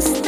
close